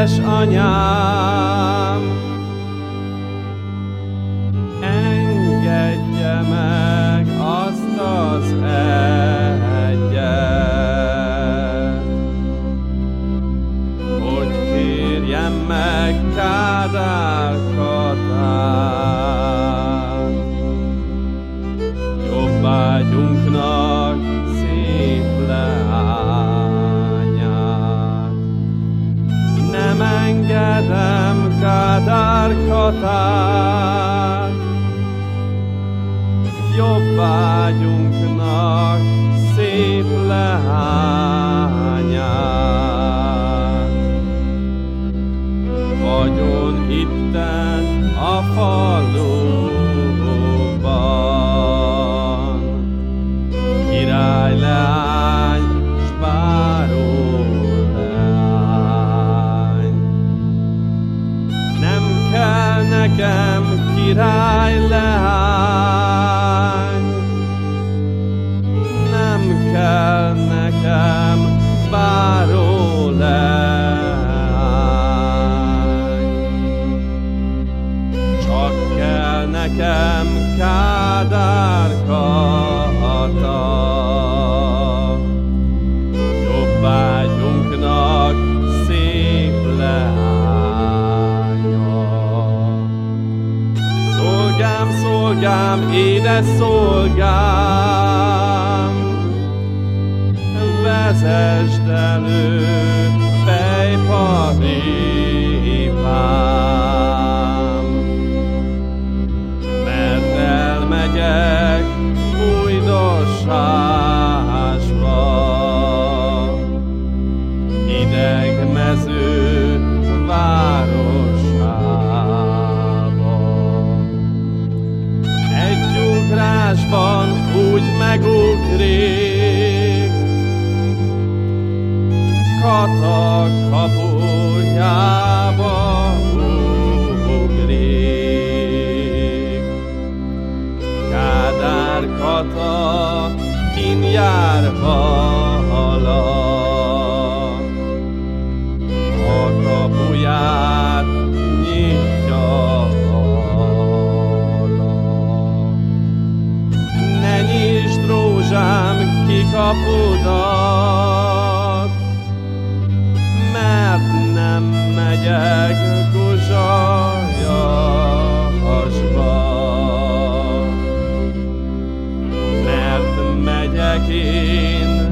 édesanyám, engedje meg azt az egyet, hogy kérjem meg Kádár katát. Jobbágyunknak Kádár katát, jobbágyunknak szép leányát. Báró leány. Csak kell nekem Kádár kata, jobbágyunknak szép leánya. Szolgám, szolgám, édes szolgám, vezesd elő fejparipám, mert elmegyek újdosásba, hideg mező városába. Egy ugrásban úgy megugrik, kin jár vala, a kapuját nyitja vala. Ne nyisd rózsám ki kapudat, mert nem megyek Mert megyek